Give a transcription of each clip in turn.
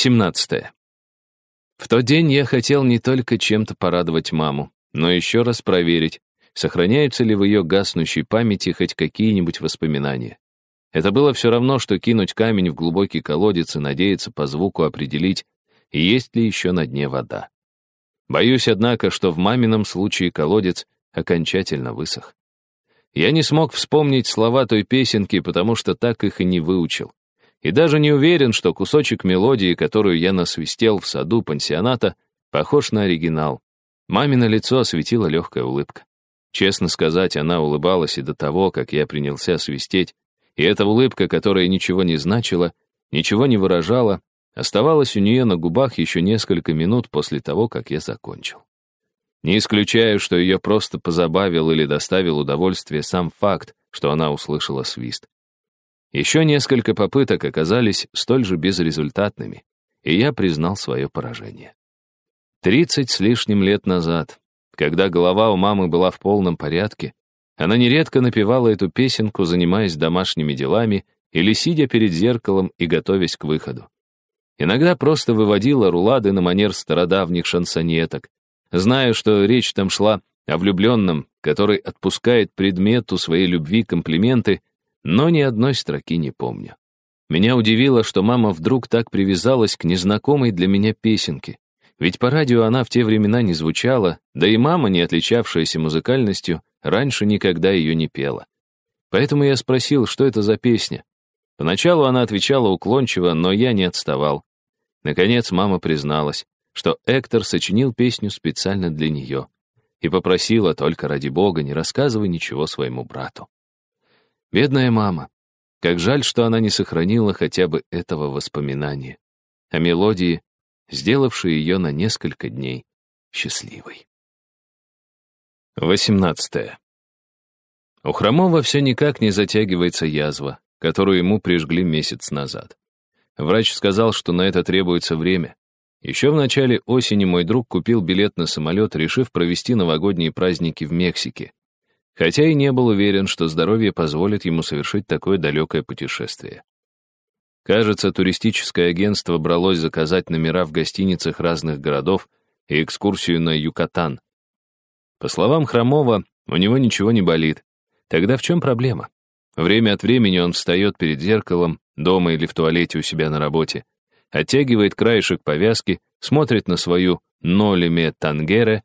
17. В тот день я хотел не только чем-то порадовать маму, но еще раз проверить, сохраняются ли в ее гаснущей памяти хоть какие-нибудь воспоминания. Это было все равно, что кинуть камень в глубокий колодец и надеяться по звуку определить, есть ли еще на дне вода. Боюсь, однако, что в мамином случае колодец окончательно высох. Я не смог вспомнить слова той песенки, потому что так их и не выучил. И даже не уверен, что кусочек мелодии, которую я насвистел в саду пансионата, похож на оригинал. Мамино лицо осветила легкая улыбка. Честно сказать, она улыбалась и до того, как я принялся свистеть, и эта улыбка, которая ничего не значила, ничего не выражала, оставалась у нее на губах еще несколько минут после того, как я закончил. Не исключаю, что ее просто позабавил или доставил удовольствие сам факт, что она услышала свист. Еще несколько попыток оказались столь же безрезультатными, и я признал свое поражение. Тридцать с лишним лет назад, когда голова у мамы была в полном порядке, она нередко напевала эту песенку, занимаясь домашними делами или сидя перед зеркалом и готовясь к выходу. Иногда просто выводила рулады на манер стародавних шансонеток, зная, что речь там шла о влюбленном, который отпускает предмету своей любви комплименты, но ни одной строки не помню. Меня удивило, что мама вдруг так привязалась к незнакомой для меня песенке. Ведь по радио она в те времена не звучала, да и мама, не отличавшаяся музыкальностью, раньше никогда ее не пела. Поэтому я спросил, что это за песня. Поначалу она отвечала уклончиво, но я не отставал. Наконец мама призналась, что Эктор сочинил песню специально для нее и попросила только ради бога не рассказывай ничего своему брату. Бедная мама. Как жаль, что она не сохранила хотя бы этого воспоминания. О мелодии, сделавшей ее на несколько дней счастливой. 18. У Хромова все никак не затягивается язва, которую ему прижгли месяц назад. Врач сказал, что на это требуется время. Еще в начале осени мой друг купил билет на самолет, решив провести новогодние праздники в Мексике. Хотя и не был уверен, что здоровье позволит ему совершить такое далекое путешествие. Кажется, туристическое агентство бралось заказать номера в гостиницах разных городов и экскурсию на Юкатан. По словам Хромова, у него ничего не болит. Тогда в чем проблема? Время от времени он встает перед зеркалом, дома или в туалете у себя на работе, оттягивает краешек повязки, смотрит на свою нолеме тангере,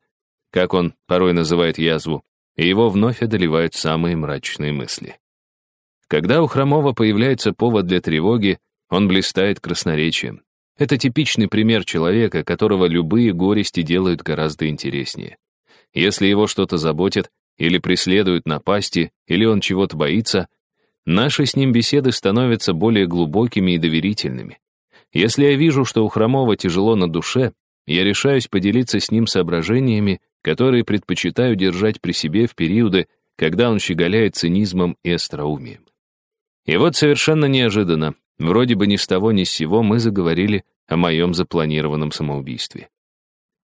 как он порой называет язву, и его вновь одолевают самые мрачные мысли. Когда у Хромова появляется повод для тревоги, он блистает красноречием. Это типичный пример человека, которого любые горести делают гораздо интереснее. Если его что-то заботит, или преследуют напасти, или он чего-то боится, Наши с ним беседы становятся более глубокими и доверительными. Если я вижу, что у Хромова тяжело на душе, я решаюсь поделиться с ним соображениями, которые предпочитаю держать при себе в периоды, когда он щеголяет цинизмом и остроумием. И вот совершенно неожиданно, вроде бы ни с того ни с сего, мы заговорили о моем запланированном самоубийстве.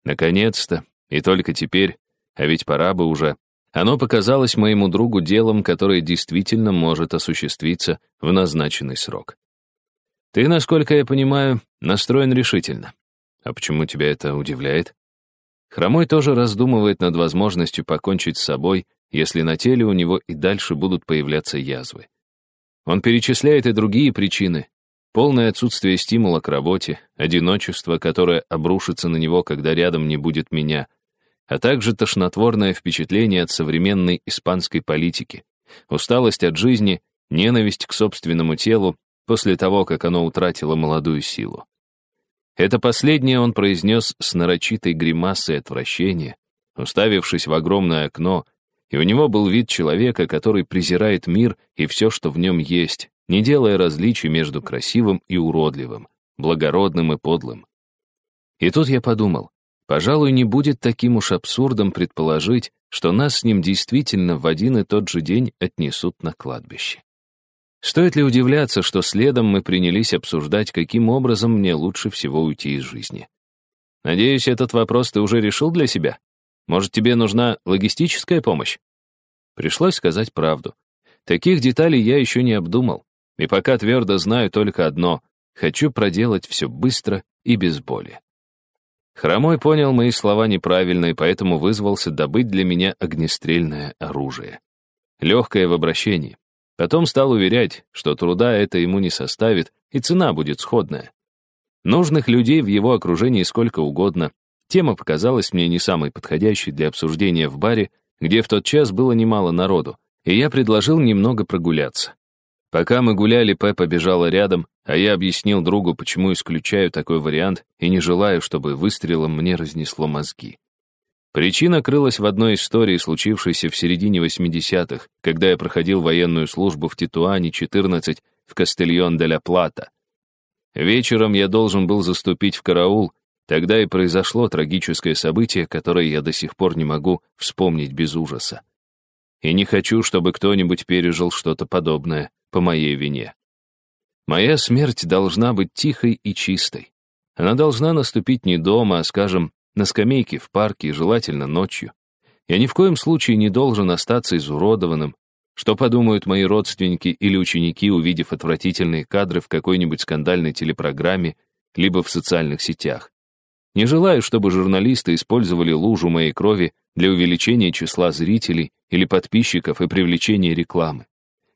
Наконец-то, и только теперь, а ведь пора бы уже, оно показалось моему другу делом, которое действительно может осуществиться в назначенный срок. Ты, насколько я понимаю, настроен решительно. А почему тебя это удивляет? Хромой тоже раздумывает над возможностью покончить с собой, если на теле у него и дальше будут появляться язвы. Он перечисляет и другие причины. Полное отсутствие стимула к работе, одиночество, которое обрушится на него, когда рядом не будет меня, а также тошнотворное впечатление от современной испанской политики, усталость от жизни, ненависть к собственному телу после того, как оно утратило молодую силу. Это последнее он произнес с нарочитой гримасой отвращения, уставившись в огромное окно, и у него был вид человека, который презирает мир и все, что в нем есть, не делая различий между красивым и уродливым, благородным и подлым. И тут я подумал, Пожалуй, не будет таким уж абсурдом предположить, что нас с ним действительно в один и тот же день отнесут на кладбище. Стоит ли удивляться, что следом мы принялись обсуждать, каким образом мне лучше всего уйти из жизни? Надеюсь, этот вопрос ты уже решил для себя? Может, тебе нужна логистическая помощь? Пришлось сказать правду. Таких деталей я еще не обдумал. И пока твердо знаю только одно. хочу проделать все быстро и без боли. Хромой понял мои слова неправильно и поэтому вызвался добыть для меня огнестрельное оружие. Легкое в обращении. Потом стал уверять, что труда это ему не составит, и цена будет сходная. Нужных людей в его окружении сколько угодно. Тема показалась мне не самой подходящей для обсуждения в баре, где в тот час было немало народу, и я предложил немного прогуляться. Пока мы гуляли, Пеппа бежала рядом, а я объяснил другу, почему исключаю такой вариант и не желаю, чтобы выстрелом мне разнесло мозги. Причина крылась в одной истории, случившейся в середине 80-х, когда я проходил военную службу в Титуане 14 в Кастельон де ла Плата. Вечером я должен был заступить в караул, тогда и произошло трагическое событие, которое я до сих пор не могу вспомнить без ужаса. И не хочу, чтобы кто-нибудь пережил что-то подобное по моей вине. Моя смерть должна быть тихой и чистой. Она должна наступить не дома, а, скажем, на скамейке в парке, желательно ночью. Я ни в коем случае не должен остаться изуродованным. Что подумают мои родственники или ученики, увидев отвратительные кадры в какой-нибудь скандальной телепрограмме, либо в социальных сетях? Не желаю, чтобы журналисты использовали лужу моей крови для увеличения числа зрителей или подписчиков и привлечения рекламы.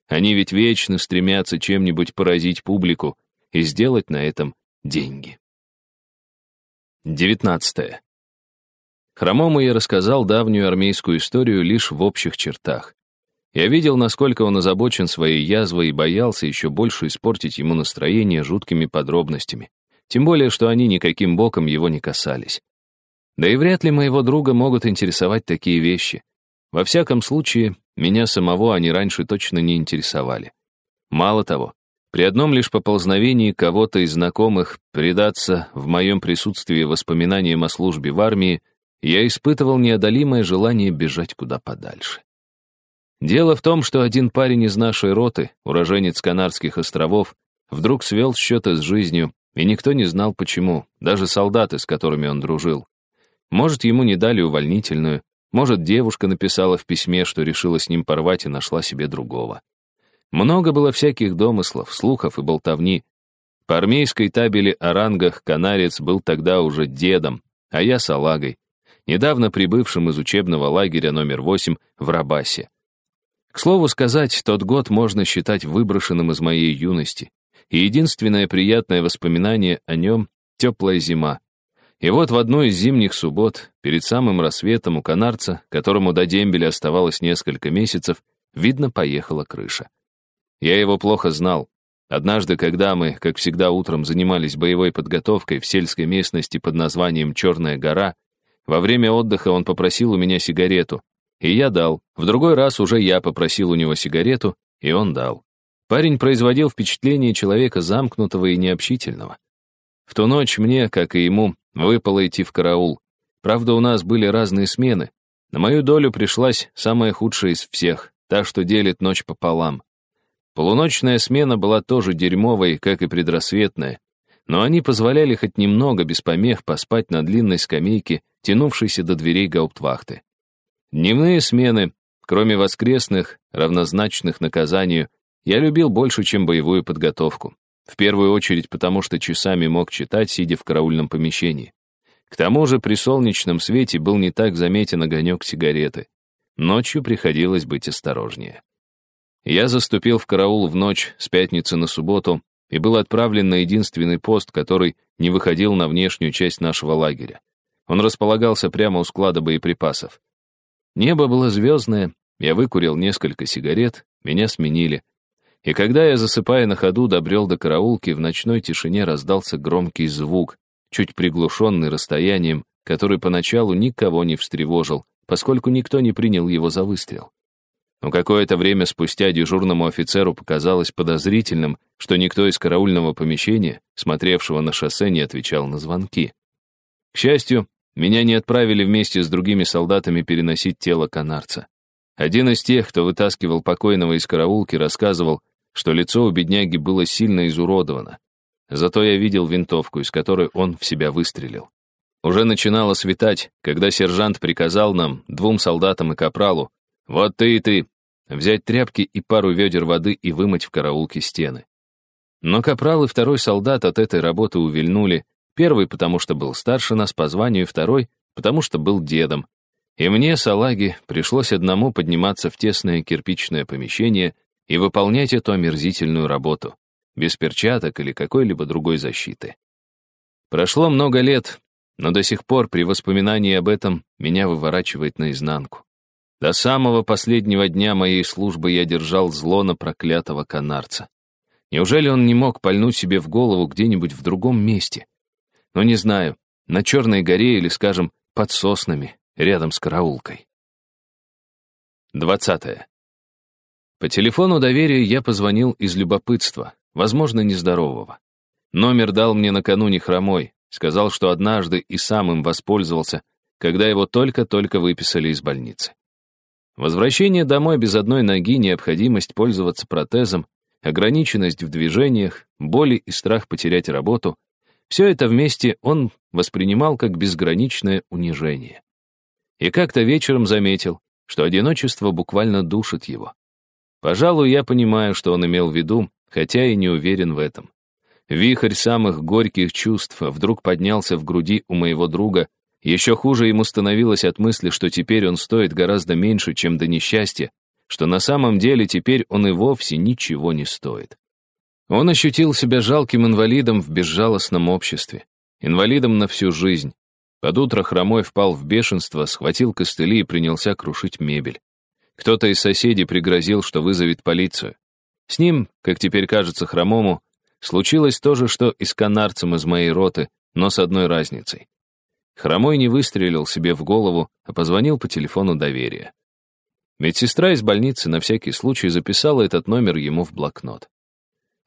Они ведь вечно стремятся чем-нибудь поразить публику и сделать на этом деньги. 19. Хромому я рассказал давнюю армейскую историю лишь в общих чертах. Я видел, насколько он озабочен своей язвой и боялся еще больше испортить ему настроение жуткими подробностями. Тем более, что они никаким боком его не касались. Да и вряд ли моего друга могут интересовать такие вещи. Во всяком случае, меня самого они раньше точно не интересовали. Мало того, при одном лишь поползновении кого-то из знакомых предаться в моем присутствии воспоминаниям о службе в армии, я испытывал неодолимое желание бежать куда подальше. Дело в том, что один парень из нашей роты, уроженец Канарских островов, вдруг свел счеты с жизнью, и никто не знал почему, даже солдаты, с которыми он дружил. Может, ему не дали увольнительную, может, девушка написала в письме, что решила с ним порвать и нашла себе другого. Много было всяких домыслов, слухов и болтовни. По армейской табели о рангах канарец был тогда уже дедом, а я салагой, недавно прибывшим из учебного лагеря номер 8 в Рабасе. К слову сказать, тот год можно считать выброшенным из моей юности, и единственное приятное воспоминание о нем — теплая зима, и вот в одну из зимних суббот, перед самым рассветом у канарца, которому до дембеля оставалось несколько месяцев, видно, поехала крыша. Я его плохо знал. Однажды, когда мы, как всегда утром, занимались боевой подготовкой в сельской местности под названием Черная гора, во время отдыха он попросил у меня сигарету, и я дал. В другой раз уже я попросил у него сигарету, и он дал. Парень производил впечатление человека замкнутого и необщительного. В ту ночь мне, как и ему, выпало идти в караул. Правда, у нас были разные смены. На мою долю пришлась самая худшая из всех, та, что делит ночь пополам. Полуночная смена была тоже дерьмовой, как и предрассветная, но они позволяли хоть немного без помех поспать на длинной скамейке, тянувшейся до дверей гауптвахты. Дневные смены, кроме воскресных, равнозначных наказанию, я любил больше, чем боевую подготовку. В первую очередь потому, что часами мог читать, сидя в караульном помещении. К тому же при солнечном свете был не так заметен огонек сигареты. Ночью приходилось быть осторожнее. Я заступил в караул в ночь с пятницы на субботу и был отправлен на единственный пост, который не выходил на внешнюю часть нашего лагеря. Он располагался прямо у склада боеприпасов. Небо было звездное, я выкурил несколько сигарет, меня сменили. И когда я, засыпая на ходу, добрел до караулки, в ночной тишине раздался громкий звук, чуть приглушенный расстоянием, который поначалу никого не встревожил, поскольку никто не принял его за выстрел. Но какое-то время спустя дежурному офицеру показалось подозрительным, что никто из караульного помещения, смотревшего на шоссе, не отвечал на звонки. К счастью, меня не отправили вместе с другими солдатами переносить тело канарца. Один из тех, кто вытаскивал покойного из караулки, рассказывал, что лицо у бедняги было сильно изуродовано. Зато я видел винтовку, из которой он в себя выстрелил. Уже начинало светать, когда сержант приказал нам, двум солдатам и капралу, «Вот ты и ты, взять тряпки и пару ведер воды и вымыть в караулке стены». Но капрал и второй солдат от этой работы увильнули, первый потому что был старше нас по званию, второй потому что был дедом. И мне, салаги, пришлось одному подниматься в тесное кирпичное помещение и выполнять эту омерзительную работу, без перчаток или какой-либо другой защиты. Прошло много лет, но до сих пор при воспоминании об этом меня выворачивает наизнанку. До самого последнего дня моей службы я держал зло на проклятого канарца. Неужели он не мог пальнуть себе в голову где-нибудь в другом месте? Но не знаю, на Черной горе или, скажем, под соснами, рядом с караулкой. 20. По телефону доверия я позвонил из любопытства, возможно, нездорового. Номер дал мне накануне хромой, сказал, что однажды и сам им воспользовался, когда его только-только выписали из больницы. Возвращение домой без одной ноги, необходимость пользоваться протезом, ограниченность в движениях, боли и страх потерять работу — все это вместе он воспринимал как безграничное унижение. И как-то вечером заметил, что одиночество буквально душит его. Пожалуй, я понимаю, что он имел в виду, хотя и не уверен в этом. Вихрь самых горьких чувств вдруг поднялся в груди у моего друга. Еще хуже ему становилось от мысли, что теперь он стоит гораздо меньше, чем до несчастья, что на самом деле теперь он и вовсе ничего не стоит. Он ощутил себя жалким инвалидом в безжалостном обществе. Инвалидом на всю жизнь. Под утро хромой впал в бешенство, схватил костыли и принялся крушить мебель. Кто-то из соседей пригрозил, что вызовет полицию. С ним, как теперь кажется хромому, случилось то же, что и с канарцем из моей роты, но с одной разницей. Хромой не выстрелил себе в голову, а позвонил по телефону доверия. Медсестра из больницы на всякий случай записала этот номер ему в блокнот.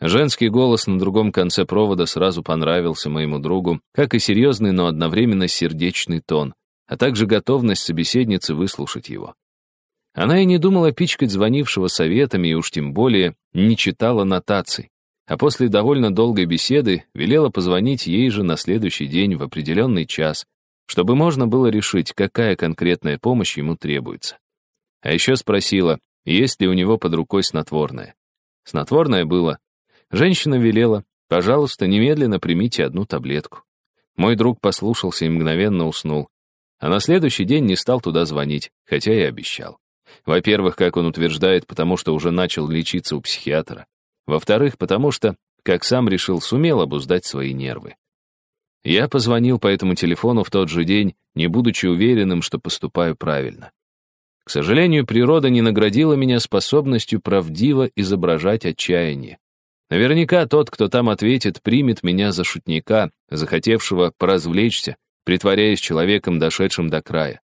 Женский голос на другом конце провода сразу понравился моему другу, как и серьезный, но одновременно сердечный тон, а также готовность собеседницы выслушать его. Она и не думала пичкать звонившего советами, и уж тем более не читала нотаций, а после довольно долгой беседы велела позвонить ей же на следующий день в определенный час, чтобы можно было решить, какая конкретная помощь ему требуется. А еще спросила, есть ли у него под рукой снотворное. Снотворное было, Женщина велела, пожалуйста, немедленно примите одну таблетку. Мой друг послушался и мгновенно уснул. А на следующий день не стал туда звонить, хотя и обещал. Во-первых, как он утверждает, потому что уже начал лечиться у психиатра. Во-вторых, потому что, как сам решил, сумел обуздать свои нервы. Я позвонил по этому телефону в тот же день, не будучи уверенным, что поступаю правильно. К сожалению, природа не наградила меня способностью правдиво изображать отчаяние. Наверняка тот, кто там ответит, примет меня за шутника, захотевшего поразвлечься, притворяясь человеком, дошедшим до края.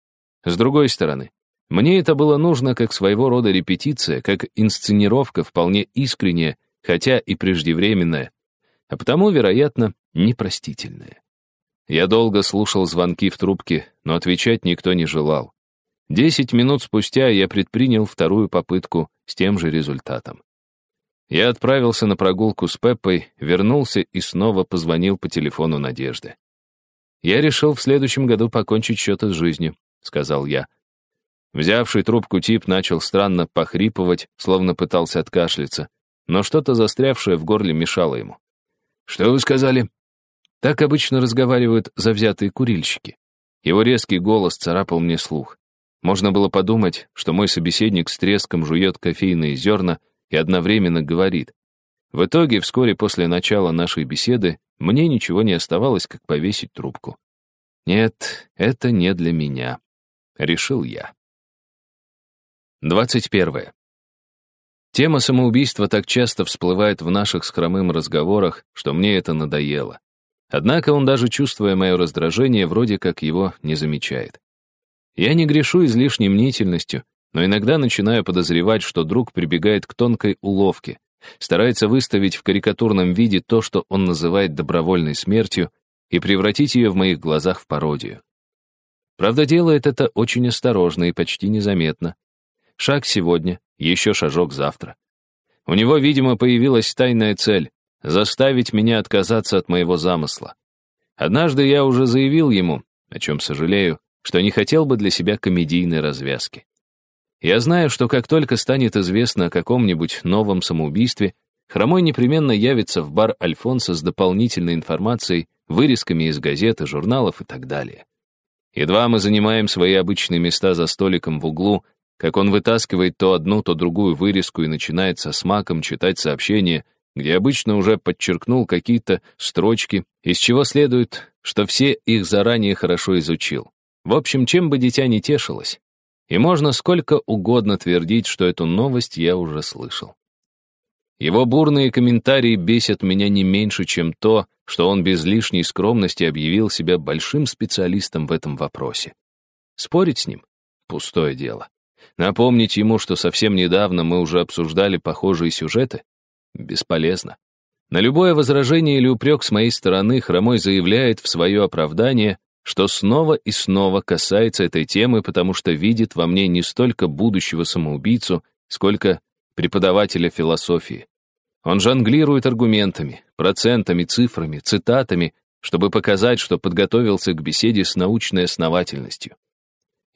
С другой стороны, мне это было нужно как своего рода репетиция, как инсценировка вполне искренняя, хотя и преждевременная, а потому, вероятно, непростительная. Я долго слушал звонки в трубке, но отвечать никто не желал. Десять минут спустя я предпринял вторую попытку с тем же результатом. Я отправился на прогулку с Пеппой, вернулся и снова позвонил по телефону Надежды. «Я решил в следующем году покончить счеты с жизнью», — сказал я. Взявший трубку тип начал странно похрипывать, словно пытался откашляться, но что-то застрявшее в горле мешало ему. «Что вы сказали?» Так обычно разговаривают завзятые курильщики. Его резкий голос царапал мне слух. Можно было подумать, что мой собеседник с треском жует кофейные зерна, и одновременно говорит. В итоге, вскоре после начала нашей беседы, мне ничего не оставалось, как повесить трубку. Нет, это не для меня. Решил я. 21. Тема самоубийства так часто всплывает в наших с разговорах, что мне это надоело. Однако он, даже чувствуя мое раздражение, вроде как его не замечает. Я не грешу излишней мнительностью, но иногда начинаю подозревать, что друг прибегает к тонкой уловке, старается выставить в карикатурном виде то, что он называет добровольной смертью, и превратить ее в моих глазах в пародию. Правда, делает это очень осторожно и почти незаметно. Шаг сегодня, еще шажок завтра. У него, видимо, появилась тайная цель — заставить меня отказаться от моего замысла. Однажды я уже заявил ему, о чем сожалею, что не хотел бы для себя комедийной развязки. Я знаю, что как только станет известно о каком-нибудь новом самоубийстве, Хромой непременно явится в бар Альфонса с дополнительной информацией, вырезками из газет и журналов и так далее. Едва мы занимаем свои обычные места за столиком в углу, как он вытаскивает то одну, то другую вырезку и начинает со смаком читать сообщение, где обычно уже подчеркнул какие-то строчки, из чего следует, что все их заранее хорошо изучил. В общем, чем бы дитя не тешилось. И можно сколько угодно твердить, что эту новость я уже слышал. Его бурные комментарии бесят меня не меньше, чем то, что он без лишней скромности объявил себя большим специалистом в этом вопросе. Спорить с ним — пустое дело. Напомнить ему, что совсем недавно мы уже обсуждали похожие сюжеты — бесполезно. На любое возражение или упрек с моей стороны Хромой заявляет в свое оправдание, что снова и снова касается этой темы, потому что видит во мне не столько будущего самоубийцу, сколько преподавателя философии. Он жонглирует аргументами, процентами, цифрами, цитатами, чтобы показать, что подготовился к беседе с научной основательностью.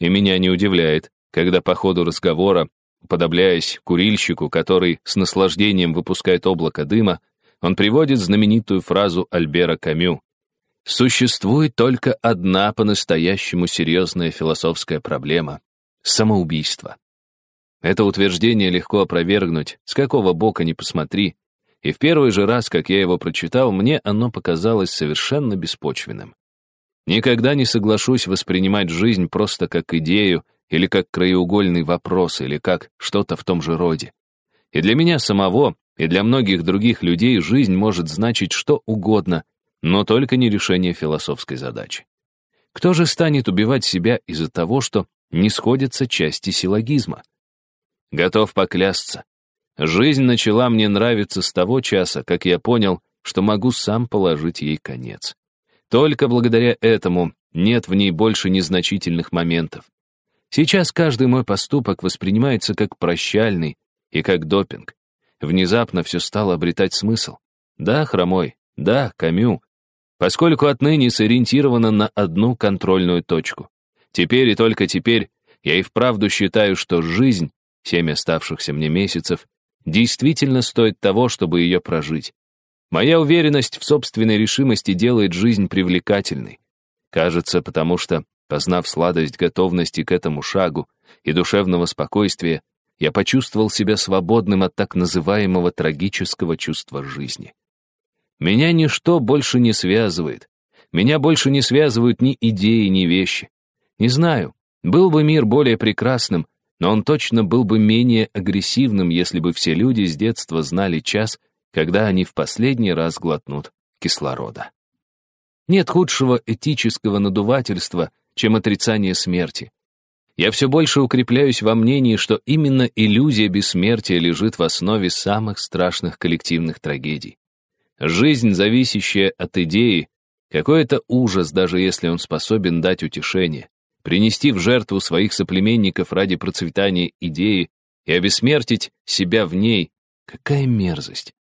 И меня не удивляет, когда по ходу разговора, подобляясь курильщику, который с наслаждением выпускает облако дыма, он приводит знаменитую фразу Альбера Камю «Существует только одна по-настоящему серьезная философская проблема — самоубийство». Это утверждение легко опровергнуть, с какого бока ни посмотри, и в первый же раз, как я его прочитал, мне оно показалось совершенно беспочвенным. Никогда не соглашусь воспринимать жизнь просто как идею или как краеугольный вопрос, или как что-то в том же роде. И для меня самого, и для многих других людей жизнь может значить что угодно, но только не решение философской задачи. Кто же станет убивать себя из-за того, что не сходятся части силлогизма? Готов поклясться. Жизнь начала мне нравиться с того часа, как я понял, что могу сам положить ей конец. Только благодаря этому нет в ней больше незначительных моментов. Сейчас каждый мой поступок воспринимается как прощальный и как допинг. Внезапно все стало обретать смысл. Да, хромой, да, Камю, поскольку отныне сориентировано на одну контрольную точку. Теперь и только теперь я и вправду считаю, что жизнь семь оставшихся мне месяцев, действительно стоит того, чтобы ее прожить. Моя уверенность в собственной решимости делает жизнь привлекательной. Кажется, потому что, познав сладость готовности к этому шагу и душевного спокойствия, я почувствовал себя свободным от так называемого трагического чувства жизни. Меня ничто больше не связывает. Меня больше не связывают ни идеи, ни вещи. Не знаю, был бы мир более прекрасным, но он точно был бы менее агрессивным, если бы все люди с детства знали час, когда они в последний раз глотнут кислорода. Нет худшего этического надувательства, чем отрицание смерти. Я все больше укрепляюсь во мнении, что именно иллюзия бессмертия лежит в основе самых страшных коллективных трагедий. Жизнь, зависящая от идеи, какой-то ужас, даже если он способен дать утешение принести в жертву своих соплеменников ради процветания идеи и обессмертить себя в ней. Какая мерзость!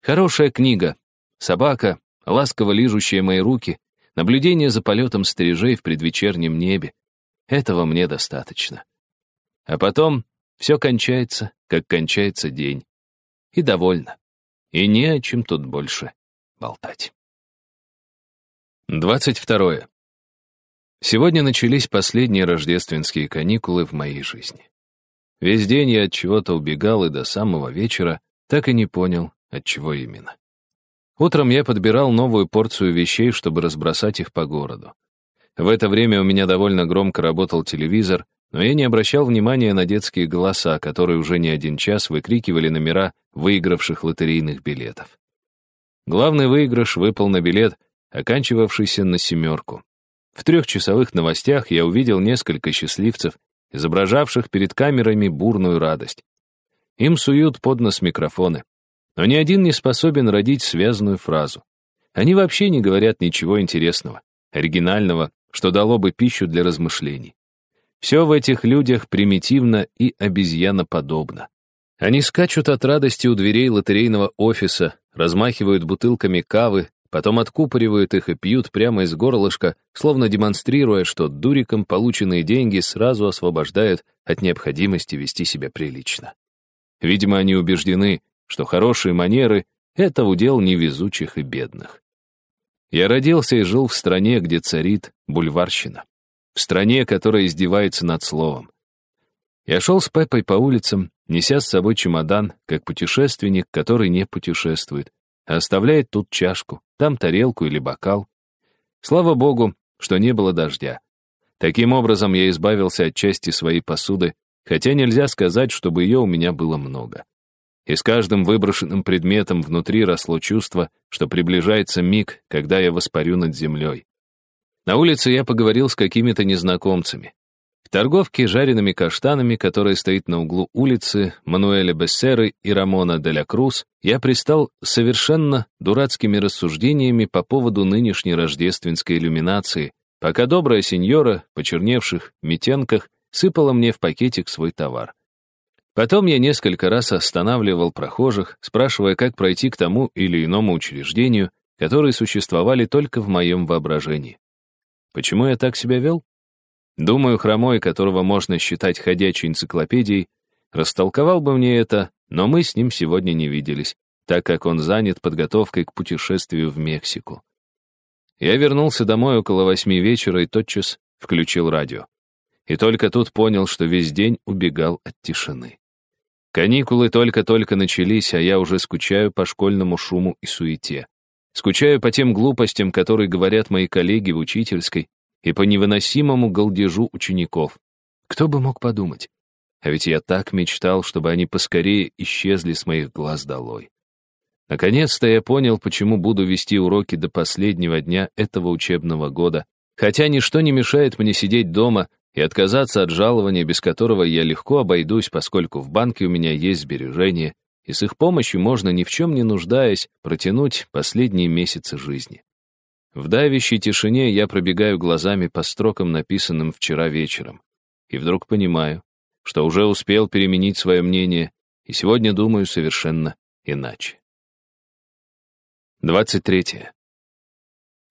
Хорошая книга. Собака, ласково лижущая мои руки, наблюдение за полетом стрижей в предвечернем небе. Этого мне достаточно. А потом все кончается, как кончается день. И довольно. И не о чем тут больше болтать. Двадцать второе. Сегодня начались последние рождественские каникулы в моей жизни. Весь день я от чего-то убегал и до самого вечера так и не понял, от чего именно. Утром я подбирал новую порцию вещей, чтобы разбросать их по городу. В это время у меня довольно громко работал телевизор, но я не обращал внимания на детские голоса, которые уже не один час выкрикивали номера выигравших лотерейных билетов. Главный выигрыш выпал на билет, оканчивавшийся на семерку. В трехчасовых новостях я увидел несколько счастливцев, изображавших перед камерами бурную радость. Им суют под нос микрофоны. Но ни один не способен родить связанную фразу. Они вообще не говорят ничего интересного, оригинального, что дало бы пищу для размышлений. Все в этих людях примитивно и обезьяноподобно. Они скачут от радости у дверей лотерейного офиса, размахивают бутылками кавы, Потом откупоривают их и пьют прямо из горлышка, словно демонстрируя, что дурикам полученные деньги сразу освобождают от необходимости вести себя прилично. Видимо, они убеждены, что хорошие манеры — это удел невезучих и бедных. Я родился и жил в стране, где царит бульварщина. В стране, которая издевается над словом. Я шел с Пеппой по улицам, неся с собой чемодан, как путешественник, который не путешествует, а оставляет тут чашку, там тарелку или бокал. Слава богу, что не было дождя. Таким образом, я избавился от части своей посуды, хотя нельзя сказать, чтобы ее у меня было много. И с каждым выброшенным предметом внутри росло чувство, что приближается миг, когда я воспарю над землей. На улице я поговорил с какими-то незнакомцами. В торговке жареными каштанами, которая стоит на углу улицы Мануэля Бессеры и Рамона де ля Круз, я пристал совершенно дурацкими рассуждениями по поводу нынешней рождественской иллюминации, пока добрая сеньора, почерневших метенках, сыпала мне в пакетик свой товар. Потом я несколько раз останавливал прохожих, спрашивая, как пройти к тому или иному учреждению, которые существовали только в моем воображении. Почему я так себя вел? Думаю, хромой, которого можно считать ходячей энциклопедией, растолковал бы мне это, но мы с ним сегодня не виделись, так как он занят подготовкой к путешествию в Мексику. Я вернулся домой около восьми вечера и тотчас включил радио. И только тут понял, что весь день убегал от тишины. Каникулы только-только начались, а я уже скучаю по школьному шуму и суете. Скучаю по тем глупостям, которые говорят мои коллеги в учительской, и по невыносимому галдежу учеников. Кто бы мог подумать? А ведь я так мечтал, чтобы они поскорее исчезли с моих глаз долой. Наконец-то я понял, почему буду вести уроки до последнего дня этого учебного года, хотя ничто не мешает мне сидеть дома и отказаться от жалования, без которого я легко обойдусь, поскольку в банке у меня есть сбережения, и с их помощью можно, ни в чем не нуждаясь, протянуть последние месяцы жизни. В давящей тишине я пробегаю глазами по строкам, написанным вчера вечером. И вдруг понимаю, что уже успел переменить свое мнение, и сегодня думаю совершенно иначе. 23.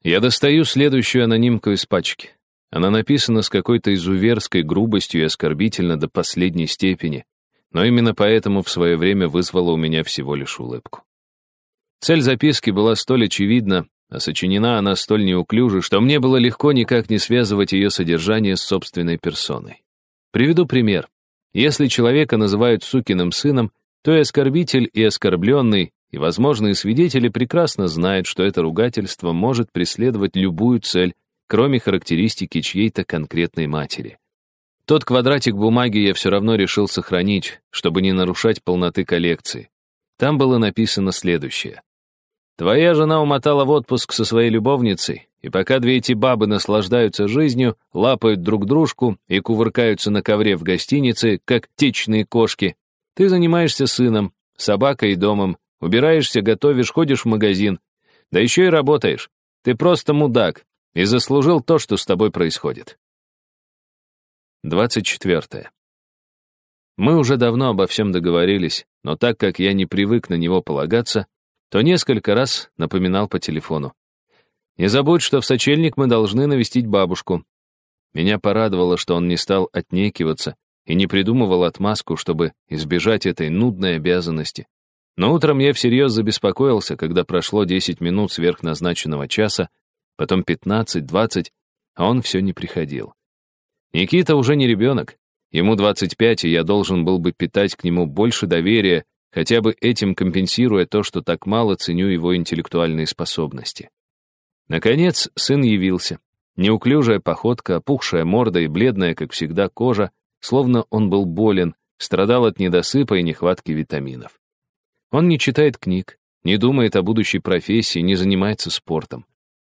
Я достаю следующую анонимку из пачки. Она написана с какой-то изуверской грубостью и оскорбительно до последней степени, но именно поэтому в свое время вызвала у меня всего лишь улыбку. Цель записки была столь очевидна, а сочинена она столь неуклюже, что мне было легко никак не связывать ее содержание с собственной персоной. Приведу пример. Если человека называют сукиным сыном, то и оскорбитель, и оскорбленный, и возможные свидетели прекрасно знают, что это ругательство может преследовать любую цель, кроме характеристики чьей-то конкретной матери. Тот квадратик бумаги я все равно решил сохранить, чтобы не нарушать полноты коллекции. Там было написано следующее. Твоя жена умотала в отпуск со своей любовницей, и пока две эти бабы наслаждаются жизнью, лапают друг дружку и кувыркаются на ковре в гостинице, как течные кошки, ты занимаешься сыном, собакой и домом, убираешься, готовишь, ходишь в магазин, да еще и работаешь. Ты просто мудак и заслужил то, что с тобой происходит. 24. Мы уже давно обо всем договорились, но так как я не привык на него полагаться, то несколько раз напоминал по телефону. «Не забудь, что в сочельник мы должны навестить бабушку». Меня порадовало, что он не стал отнекиваться и не придумывал отмазку, чтобы избежать этой нудной обязанности. Но утром я всерьез забеспокоился, когда прошло 10 минут сверхназначенного часа, потом 15-20, а он все не приходил. Никита уже не ребенок, ему 25, и я должен был бы питать к нему больше доверия, хотя бы этим компенсируя то, что так мало ценю его интеллектуальные способности. Наконец, сын явился. Неуклюжая походка, опухшая морда и бледная, как всегда, кожа, словно он был болен, страдал от недосыпа и нехватки витаминов. Он не читает книг, не думает о будущей профессии, не занимается спортом.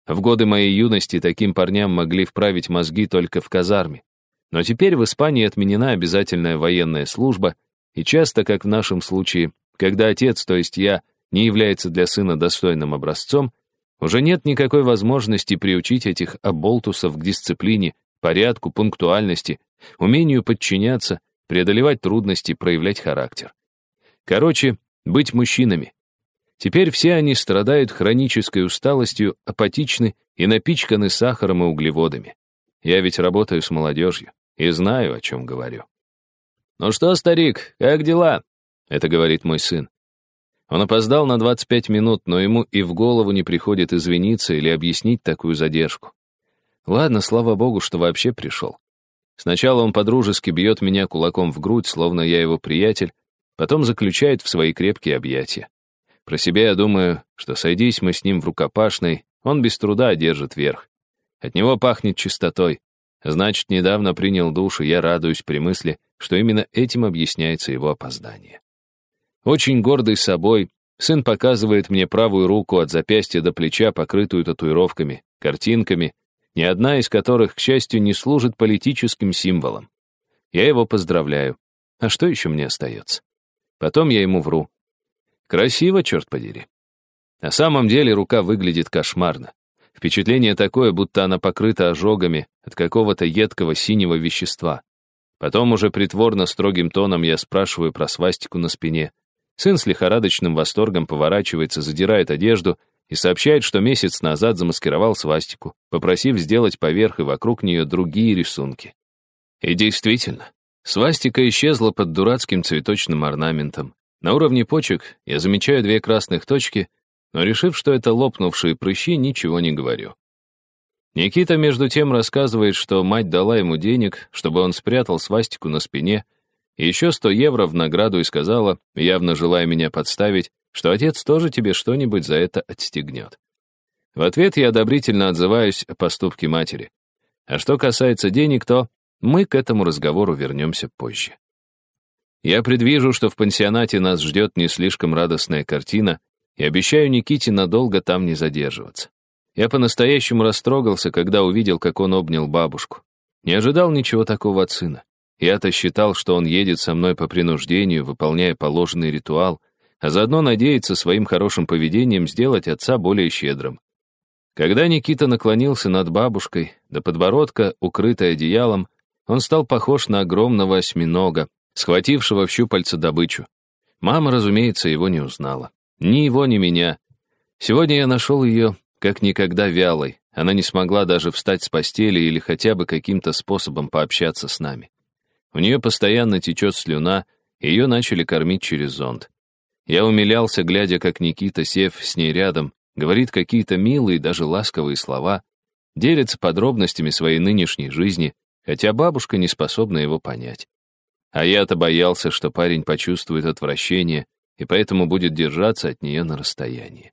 В годы моей юности таким парням могли вправить мозги только в казарме. Но теперь в Испании отменена обязательная военная служба, и часто, как в нашем случае, когда отец, то есть я, не является для сына достойным образцом, уже нет никакой возможности приучить этих оболтусов к дисциплине, порядку, пунктуальности, умению подчиняться, преодолевать трудности, проявлять характер. Короче, быть мужчинами. Теперь все они страдают хронической усталостью, апатичны и напичканы сахаром и углеводами. Я ведь работаю с молодежью и знаю, о чем говорю. «Ну что, старик, как дела?» — это говорит мой сын. Он опоздал на 25 минут, но ему и в голову не приходит извиниться или объяснить такую задержку. Ладно, слава богу, что вообще пришел. Сначала он подружески бьет меня кулаком в грудь, словно я его приятель, потом заключает в свои крепкие объятия. Про себя я думаю, что сойдись мы с ним в рукопашной, он без труда одержит верх. От него пахнет чистотой. Значит, недавно принял душ, и я радуюсь при мысли, что именно этим объясняется его опоздание. Очень гордый собой, сын показывает мне правую руку от запястья до плеча, покрытую татуировками, картинками, ни одна из которых, к счастью, не служит политическим символом. Я его поздравляю. А что еще мне остается? Потом я ему вру. Красиво, черт подери. На самом деле рука выглядит кошмарно. Впечатление такое, будто она покрыта ожогами от какого-то едкого синего вещества. Потом уже притворно строгим тоном я спрашиваю про свастику на спине. Сын с лихорадочным восторгом поворачивается, задирает одежду и сообщает, что месяц назад замаскировал свастику, попросив сделать поверх и вокруг нее другие рисунки. И действительно, свастика исчезла под дурацким цветочным орнаментом. На уровне почек я замечаю две красных точки, но, решив, что это лопнувшие прыщи, ничего не говорю. Никита, между тем, рассказывает, что мать дала ему денег, чтобы он спрятал свастику на спине, и еще 100 евро в награду и сказала, явно желая меня подставить, что отец тоже тебе что-нибудь за это отстегнет. В ответ я одобрительно отзываюсь о поступке матери. А что касается денег, то мы к этому разговору вернемся позже. Я предвижу, что в пансионате нас ждет не слишком радостная картина, и обещаю Никите надолго там не задерживаться. Я по-настоящему растрогался, когда увидел, как он обнял бабушку. Не ожидал ничего такого от сына. Я-то считал, что он едет со мной по принуждению, выполняя положенный ритуал, а заодно надеется своим хорошим поведением сделать отца более щедрым. Когда Никита наклонился над бабушкой, до подбородка, укрытой одеялом, он стал похож на огромного осьминога, схватившего в щупальца добычу. Мама, разумеется, его не узнала. Ни его, ни меня. Сегодня я нашел ее как никогда вялой. Она не смогла даже встать с постели или хотя бы каким-то способом пообщаться с нами. У нее постоянно течет слюна, ее начали кормить через зонд. Я умилялся, глядя, как Никита, сев с ней рядом, говорит какие-то милые, даже ласковые слова, делится подробностями своей нынешней жизни, хотя бабушка не способна его понять. А я-то боялся, что парень почувствует отвращение и поэтому будет держаться от нее на расстоянии.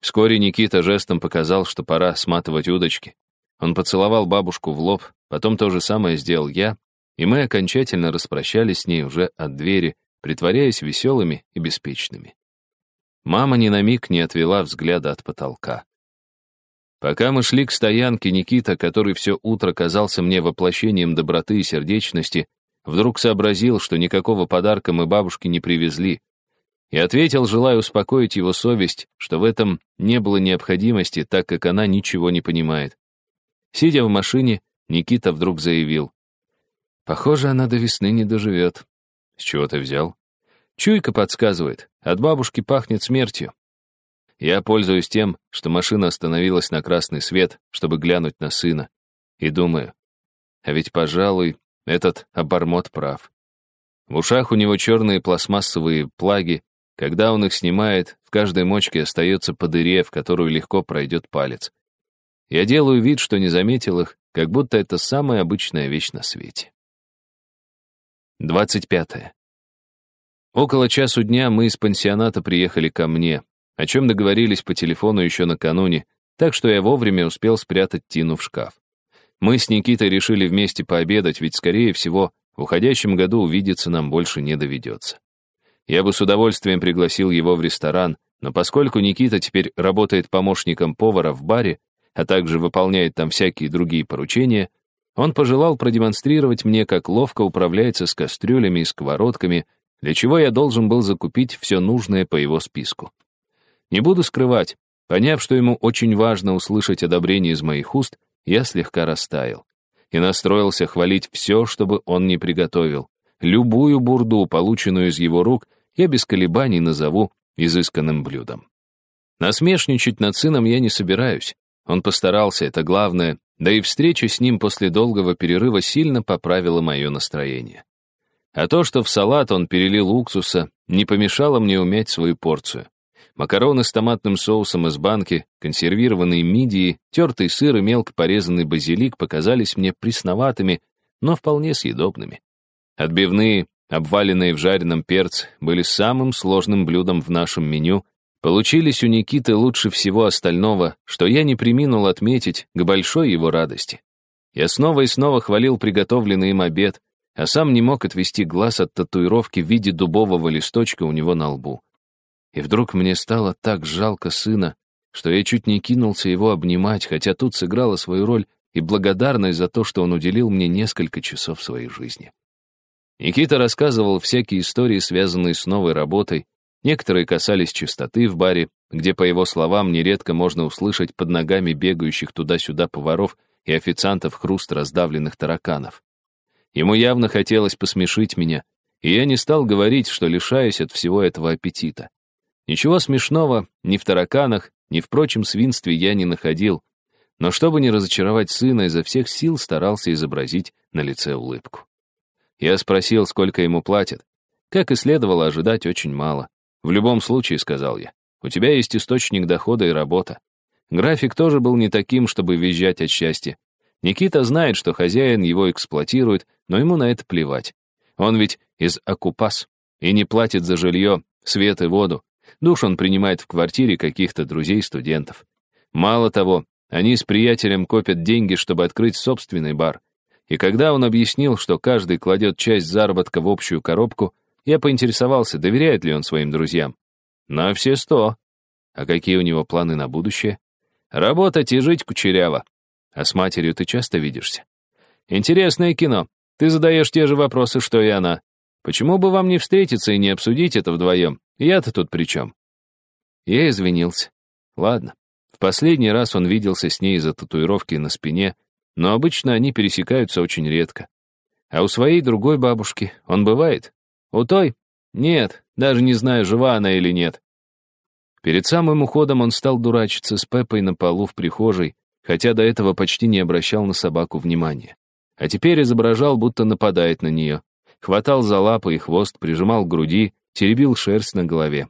Вскоре Никита жестом показал, что пора сматывать удочки. Он поцеловал бабушку в лоб, потом то же самое сделал я, и мы окончательно распрощались с ней уже от двери, притворяясь веселыми и беспечными. Мама ни на миг не отвела взгляда от потолка. Пока мы шли к стоянке, Никита, который все утро казался мне воплощением доброты и сердечности, вдруг сообразил, что никакого подарка мы бабушке не привезли, и ответил, желая успокоить его совесть, что в этом не было необходимости, так как она ничего не понимает. Сидя в машине, Никита вдруг заявил. Похоже, она до весны не доживет. С чего ты взял? Чуйка подсказывает. От бабушки пахнет смертью. Я пользуюсь тем, что машина остановилась на красный свет, чтобы глянуть на сына. И думаю, а ведь, пожалуй, этот обормот прав. В ушах у него черные пластмассовые плаги, когда он их снимает, в каждой мочке остается по дыре, в которую легко пройдет палец. Я делаю вид, что не заметил их, как будто это самая обычная вещь на свете. 25. Около часу дня мы из пансионата приехали ко мне, о чем договорились по телефону еще накануне, так что я вовремя успел спрятать Тину в шкаф. Мы с Никитой решили вместе пообедать, ведь, скорее всего, в уходящем году увидеться нам больше не доведется. Я бы с удовольствием пригласил его в ресторан, но поскольку Никита теперь работает помощником повара в баре, а также выполняет там всякие другие поручения, он пожелал продемонстрировать мне, как ловко управляется с кастрюлями и сковородками, для чего я должен был закупить все нужное по его списку. Не буду скрывать, поняв, что ему очень важно услышать одобрение из моих уст, я слегка растаял и настроился хвалить все, чтобы он не приготовил. Любую бурду, полученную из его рук, я без колебаний назову изысканным блюдом. Насмешничать над сыном я не собираюсь. Он постарался, это главное, да и встреча с ним после долгого перерыва сильно поправила мое настроение. А то, что в салат он перелил уксуса, не помешало мне умять свою порцию. Макароны с томатным соусом из банки, консервированные мидии, тертый сыр и мелко порезанный базилик показались мне пресноватыми, но вполне съедобными. Отбивные, обваленные в жареном перце, были самым сложным блюдом в нашем меню. Получились у Никиты лучше всего остального, что я не приминул отметить к большой его радости. Я снова и снова хвалил приготовленный им обед, а сам не мог отвести глаз от татуировки в виде дубового листочка у него на лбу. И вдруг мне стало так жалко сына, что я чуть не кинулся его обнимать, хотя тут сыграла свою роль и благодарность за то, что он уделил мне несколько часов своей жизни. Никита рассказывал всякие истории, связанные с новой работой, некоторые касались чистоты в баре, где, по его словам, нередко можно услышать под ногами бегающих туда-сюда поваров и официантов хруст раздавленных тараканов. Ему явно хотелось посмешить меня, и я не стал говорить, что лишаюсь от всего этого аппетита. Ничего смешного ни в тараканах, ни в прочем свинстве я не находил, но чтобы не разочаровать сына, изо всех сил старался изобразить на лице улыбку. Я спросил, сколько ему платят. Как и следовало ожидать, очень мало. В любом случае, сказал я, у тебя есть источник дохода и работа. График тоже был не таким, чтобы визжать от счастья. Никита знает, что хозяин его эксплуатирует, но ему на это плевать. Он ведь из Акупас и не платит за жилье, свет и воду. Душ он принимает в квартире каких-то друзей-студентов. Мало того, они с приятелем копят деньги, чтобы открыть собственный бар. И когда он объяснил, что каждый кладет часть заработка в общую коробку, я поинтересовался, доверяет ли он своим друзьям. На все сто. А какие у него планы на будущее? Работать и жить кучеряво. А с матерью ты часто видишься? Интересное кино. Ты задаешь те же вопросы, что и она. Почему бы вам не встретиться и не обсудить это вдвоем? Я-то тут при чем? Я извинился. Ладно. В последний раз он виделся с ней из-за татуировки на спине, но обычно они пересекаются очень редко. А у своей другой бабушки он бывает? У той? Нет, даже не знаю, жива она или нет. Перед самым уходом он стал дурачиться с Пеппой на полу в прихожей, хотя до этого почти не обращал на собаку внимания. А теперь изображал, будто нападает на нее. Хватал за лапы и хвост, прижимал к груди, теребил шерсть на голове.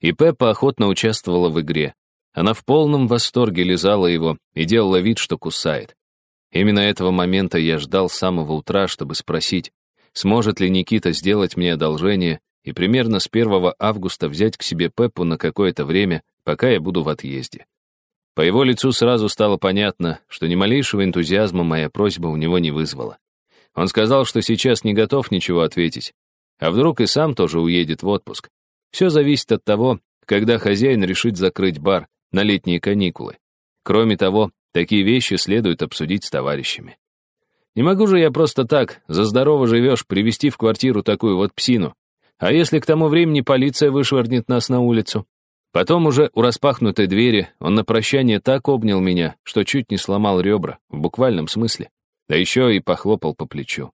И Пеппа охотно участвовала в игре. Она в полном восторге лизала его и делала вид, что кусает. Именно этого момента я ждал с самого утра, чтобы спросить, сможет ли Никита сделать мне одолжение и примерно с 1 августа взять к себе Пеппу на какое-то время, пока я буду в отъезде. По его лицу сразу стало понятно, что ни малейшего энтузиазма моя просьба у него не вызвала. Он сказал, что сейчас не готов ничего ответить, а вдруг и сам тоже уедет в отпуск. Все зависит от того, когда хозяин решит закрыть бар на летние каникулы. Кроме того, такие вещи следует обсудить с товарищами. Не могу же я просто так, за здорово живешь, привести в квартиру такую вот псину. А если к тому времени полиция вышвырнет нас на улицу? Потом уже у распахнутой двери он на прощание так обнял меня, что чуть не сломал ребра, в буквальном смысле. Да еще и похлопал по плечу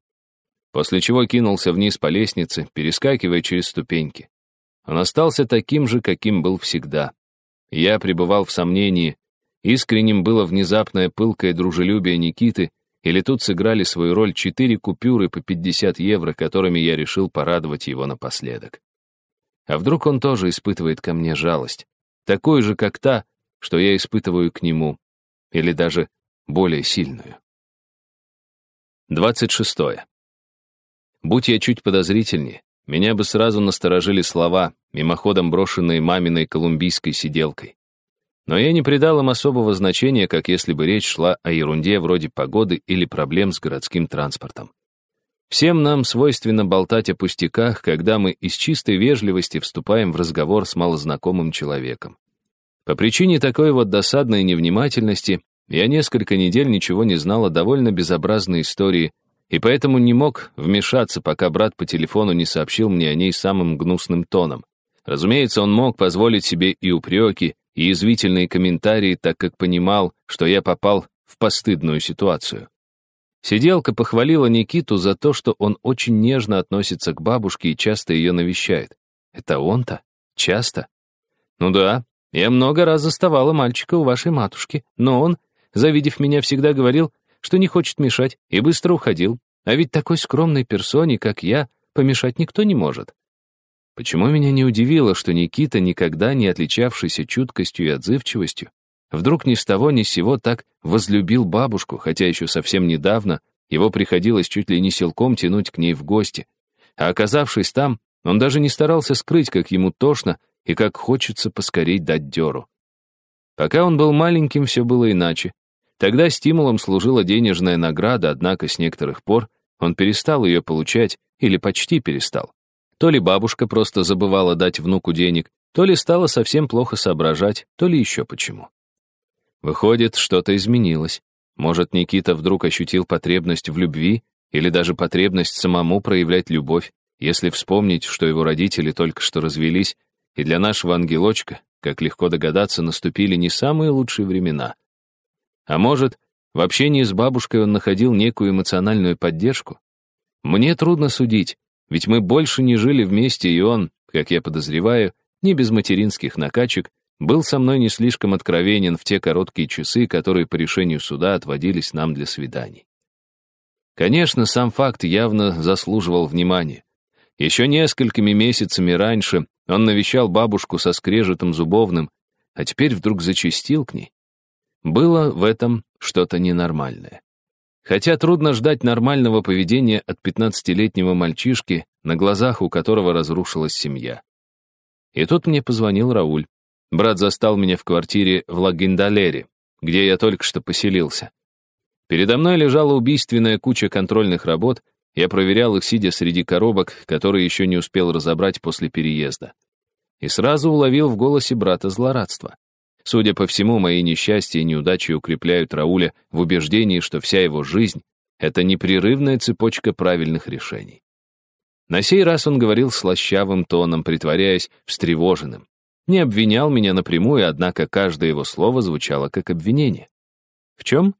после чего кинулся вниз по лестнице, перескакивая через ступеньки. Он остался таким же, каким был всегда. Я пребывал в сомнении, искренним было внезапное пылкое дружелюбие Никиты, или тут сыграли свою роль четыре купюры по 50 евро, которыми я решил порадовать его напоследок. А вдруг он тоже испытывает ко мне жалость, такую же, как та, что я испытываю к нему, или даже более сильную. 26. Будь я чуть подозрительнее, меня бы сразу насторожили слова, мимоходом брошенные маминой колумбийской сиделкой. Но я не придал им особого значения, как если бы речь шла о ерунде вроде погоды или проблем с городским транспортом. Всем нам свойственно болтать о пустяках, когда мы из чистой вежливости вступаем в разговор с малознакомым человеком. По причине такой вот досадной невнимательности я несколько недель ничего не знал о довольно безобразной истории, и поэтому не мог вмешаться, пока брат по телефону не сообщил мне о ней самым гнусным тоном. Разумеется, он мог позволить себе и упреки, и язвительные комментарии, так как понимал, что я попал в постыдную ситуацию. Сиделка похвалила Никиту за то, что он очень нежно относится к бабушке и часто ее навещает. Это он-то? Часто? Ну да, я много раз заставала мальчика у вашей матушки, но он, завидев меня, всегда говорил, что не хочет мешать, и быстро уходил. А ведь такой скромной персоне, как я, помешать никто не может. Почему меня не удивило, что Никита, никогда не отличавшийся чуткостью и отзывчивостью, вдруг ни с того ни с сего так возлюбил бабушку, хотя еще совсем недавно его приходилось чуть ли не силком тянуть к ней в гости. А оказавшись там, он даже не старался скрыть, как ему тошно и как хочется поскорей дать дёру. Пока он был маленьким, все было иначе. Тогда стимулом служила денежная награда, однако с некоторых пор он перестал ее получать или почти перестал. То ли бабушка просто забывала дать внуку денег, то ли стала совсем плохо соображать, то ли еще почему. Выходит, что-то изменилось. Может, Никита вдруг ощутил потребность в любви или даже потребность самому проявлять любовь, если вспомнить, что его родители только что развелись, и для нашего ангелочка, как легко догадаться, наступили не самые лучшие времена. А может, в общении с бабушкой он находил некую эмоциональную поддержку? Мне трудно судить, ведь мы больше не жили вместе, и он, как я подозреваю, не без материнских накачек, был со мной не слишком откровенен в те короткие часы, которые по решению суда отводились нам для свиданий. Конечно, сам факт явно заслуживал внимания. Еще несколькими месяцами раньше он навещал бабушку со скрежетом зубовным, а теперь вдруг зачастил к ней. Было в этом что-то ненормальное. Хотя трудно ждать нормального поведения от 15-летнего мальчишки, на глазах у которого разрушилась семья. И тут мне позвонил Рауль. Брат застал меня в квартире в Лагиндалере, где я только что поселился. Передо мной лежала убийственная куча контрольных работ, я проверял их, сидя среди коробок, которые еще не успел разобрать после переезда. И сразу уловил в голосе брата злорадство. Судя по всему, мои несчастья и неудачи укрепляют Рауля в убеждении, что вся его жизнь — это непрерывная цепочка правильных решений. На сей раз он говорил слащавым тоном, притворяясь встревоженным. Не обвинял меня напрямую, однако каждое его слово звучало как обвинение. В чем?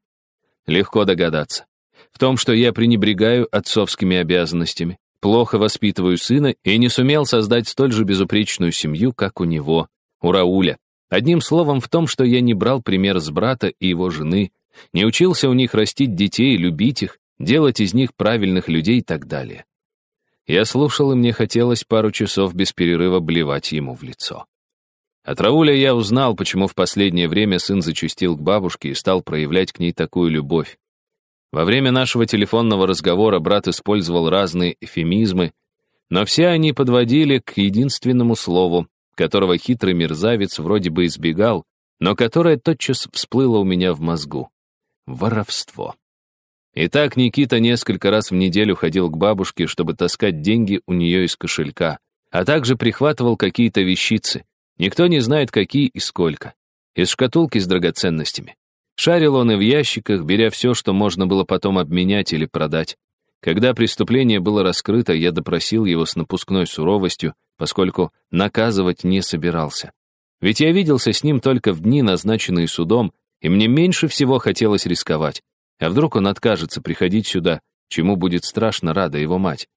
Легко догадаться. В том, что я пренебрегаю отцовскими обязанностями, плохо воспитываю сына и не сумел создать столь же безупречную семью, как у него, у Рауля. Одним словом, в том, что я не брал пример с брата и его жены, не учился у них растить детей, любить их, делать из них правильных людей и так далее. Я слушал, и мне хотелось пару часов без перерыва блевать ему в лицо. От Рауля я узнал, почему в последнее время сын зачастил к бабушке и стал проявлять к ней такую любовь. Во время нашего телефонного разговора брат использовал разные эфемизмы, но все они подводили к единственному слову, которого хитрый мерзавец вроде бы избегал, но которое тотчас всплыло у меня в мозгу. Воровство. Итак, Никита несколько раз в неделю ходил к бабушке, чтобы таскать деньги у нее из кошелька, а также прихватывал какие-то вещицы. Никто не знает, какие и сколько. Из шкатулки с драгоценностями. Шарил он и в ящиках, беря все, что можно было потом обменять или продать. Когда преступление было раскрыто, я допросил его с напускной суровостью, поскольку наказывать не собирался. Ведь я виделся с ним только в дни, назначенные судом, и мне меньше всего хотелось рисковать. А вдруг он откажется приходить сюда, чему будет страшно рада его мать?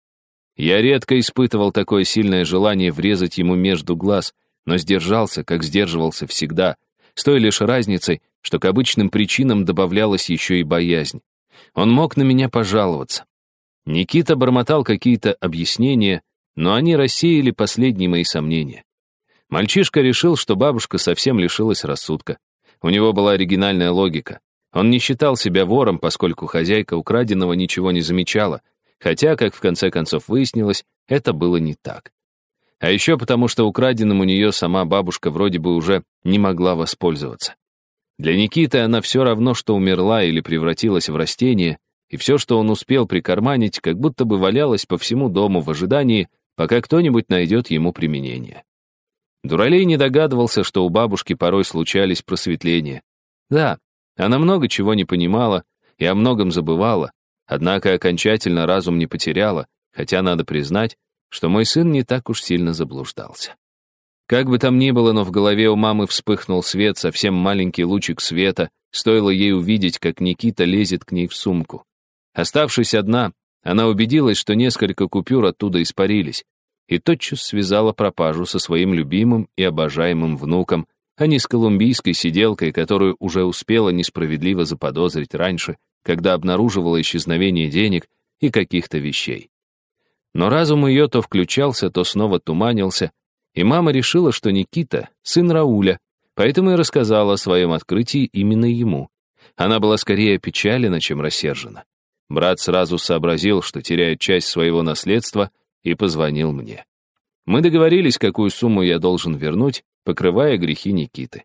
Я редко испытывал такое сильное желание врезать ему между глаз, но сдержался, как сдерживался всегда, с той лишь разницей, что к обычным причинам добавлялась еще и боязнь. Он мог на меня пожаловаться. Никита бормотал какие-то объяснения, но они рассеяли последние мои сомнения. Мальчишка решил, что бабушка совсем лишилась рассудка. У него была оригинальная логика. Он не считал себя вором, поскольку хозяйка украденного ничего не замечала, хотя, как в конце концов выяснилось, это было не так. А еще потому, что украденным у нее сама бабушка вроде бы уже не могла воспользоваться. Для Никиты она все равно, что умерла или превратилась в растение, и все, что он успел прикарманить, как будто бы валялось по всему дому в ожидании, пока кто-нибудь найдет ему применение. Дуралей не догадывался, что у бабушки порой случались просветления. Да, она много чего не понимала и о многом забывала, однако окончательно разум не потеряла, хотя надо признать, что мой сын не так уж сильно заблуждался. Как бы там ни было, но в голове у мамы вспыхнул свет, совсем маленький лучик света, стоило ей увидеть, как Никита лезет к ней в сумку. Оставшись одна, она убедилась, что несколько купюр оттуда испарились, и тотчас связала пропажу со своим любимым и обожаемым внуком, а не с колумбийской сиделкой, которую уже успела несправедливо заподозрить раньше, когда обнаруживала исчезновение денег и каких-то вещей. Но разум ее то включался, то снова туманился, и мама решила, что Никита — сын Рауля, поэтому и рассказала о своем открытии именно ему. Она была скорее опечалена, чем рассержена. Брат сразу сообразил, что теряет часть своего наследства, и позвонил мне. Мы договорились, какую сумму я должен вернуть, покрывая грехи Никиты.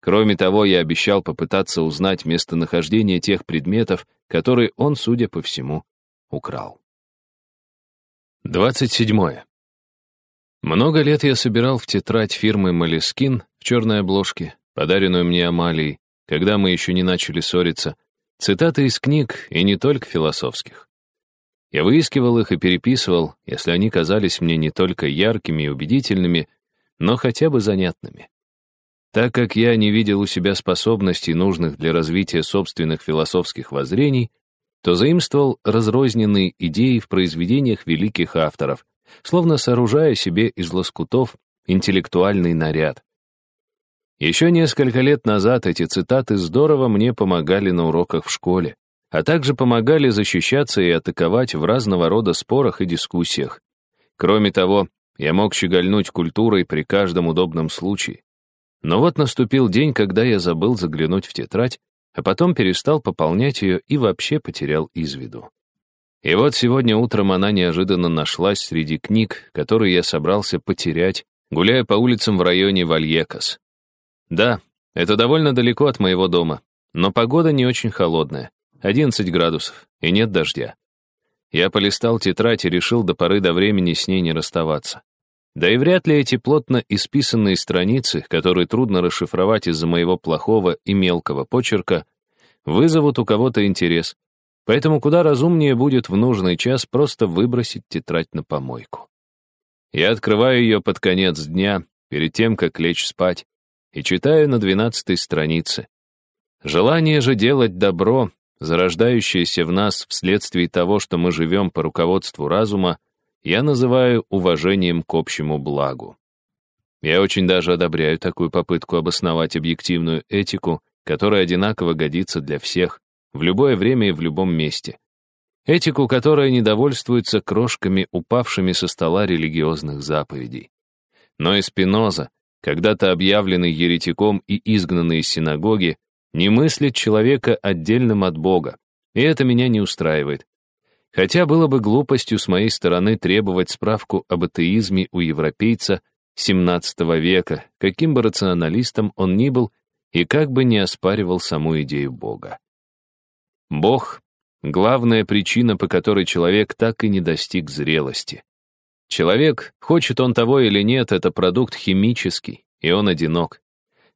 Кроме того, я обещал попытаться узнать местонахождение тех предметов, которые он, судя по всему, украл. 27. Много лет я собирал в тетрадь фирмы «Малискин» в черной обложке, подаренную мне Амалией, когда мы еще не начали ссориться, цитаты из книг, и не только философских. Я выискивал их и переписывал, если они казались мне не только яркими и убедительными, но хотя бы занятными. Так как я не видел у себя способностей, нужных для развития собственных философских воззрений, то заимствовал разрозненные идеи в произведениях великих авторов, словно сооружая себе из лоскутов интеллектуальный наряд. Еще несколько лет назад эти цитаты здорово мне помогали на уроках в школе а также помогали защищаться и атаковать в разного рода спорах и дискуссиях. Кроме того, я мог щегольнуть культурой при каждом удобном случае. Но вот наступил день, когда я забыл заглянуть в тетрадь, а потом перестал пополнять ее и вообще потерял из виду. И вот сегодня утром она неожиданно нашлась среди книг, которые я собрался потерять, гуляя по улицам в районе Вальекас. Да, это довольно далеко от моего дома, но погода не очень холодная. 11 градусов, и нет дождя. Я полистал тетрадь и решил до поры до времени с ней не расставаться. Да и вряд ли эти плотно исписанные страницы, которые трудно расшифровать из-за моего плохого и мелкого почерка, вызовут у кого-то интерес. Поэтому куда разумнее будет в нужный час просто выбросить тетрадь на помойку. Я открываю ее под конец дня, перед тем, как лечь спать, и читаю на двенадцатой странице. Желание же делать добро зарождающееся в нас вследствие того, что мы живем по руководству разума, я называю уважением к общему благу. Я очень даже одобряю такую попытку обосновать объективную этику, которая одинаково годится для всех, в любое время и в любом месте. Этику, которая недовольствуется крошками, упавшими со стола религиозных заповедей. Но и Спиноза, когда-то объявленный еретиком и изгнанный из синагоги, не мыслит человека отдельным от Бога, и это меня не устраивает. Хотя было бы глупостью с моей стороны требовать справку об атеизме у европейца XVII века, каким бы рационалистом он ни был и как бы не оспаривал саму идею Бога. Бог — главная причина, по которой человек так и не достиг зрелости. Человек, хочет он того или нет, это продукт химический, и он одинок.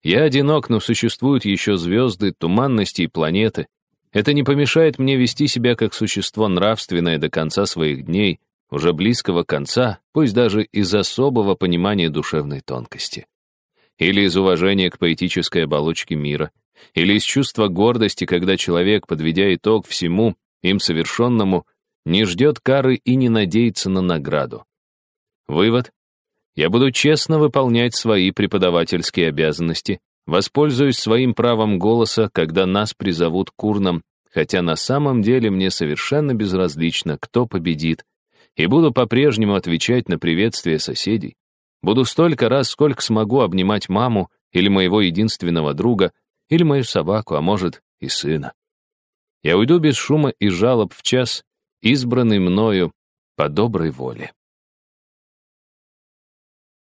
Я одинок, но существуют еще звезды, туманности и планеты. Это не помешает мне вести себя как существо нравственное до конца своих дней, уже близкого конца, пусть даже из особого понимания душевной тонкости. Или из уважения к поэтической оболочке мира, или из чувства гордости, когда человек, подведя итог всему, им совершенному, не ждет кары и не надеется на награду. Вывод я буду честно выполнять свои преподавательские обязанности, воспользуюсь своим правом голоса, когда нас призовут к урнам, хотя на самом деле мне совершенно безразлично, кто победит, и буду по-прежнему отвечать на приветствия соседей. Буду столько раз, сколько смогу обнимать маму или моего единственного друга, или мою собаку, а может и сына. Я уйду без шума и жалоб в час, избранный мною по доброй воле.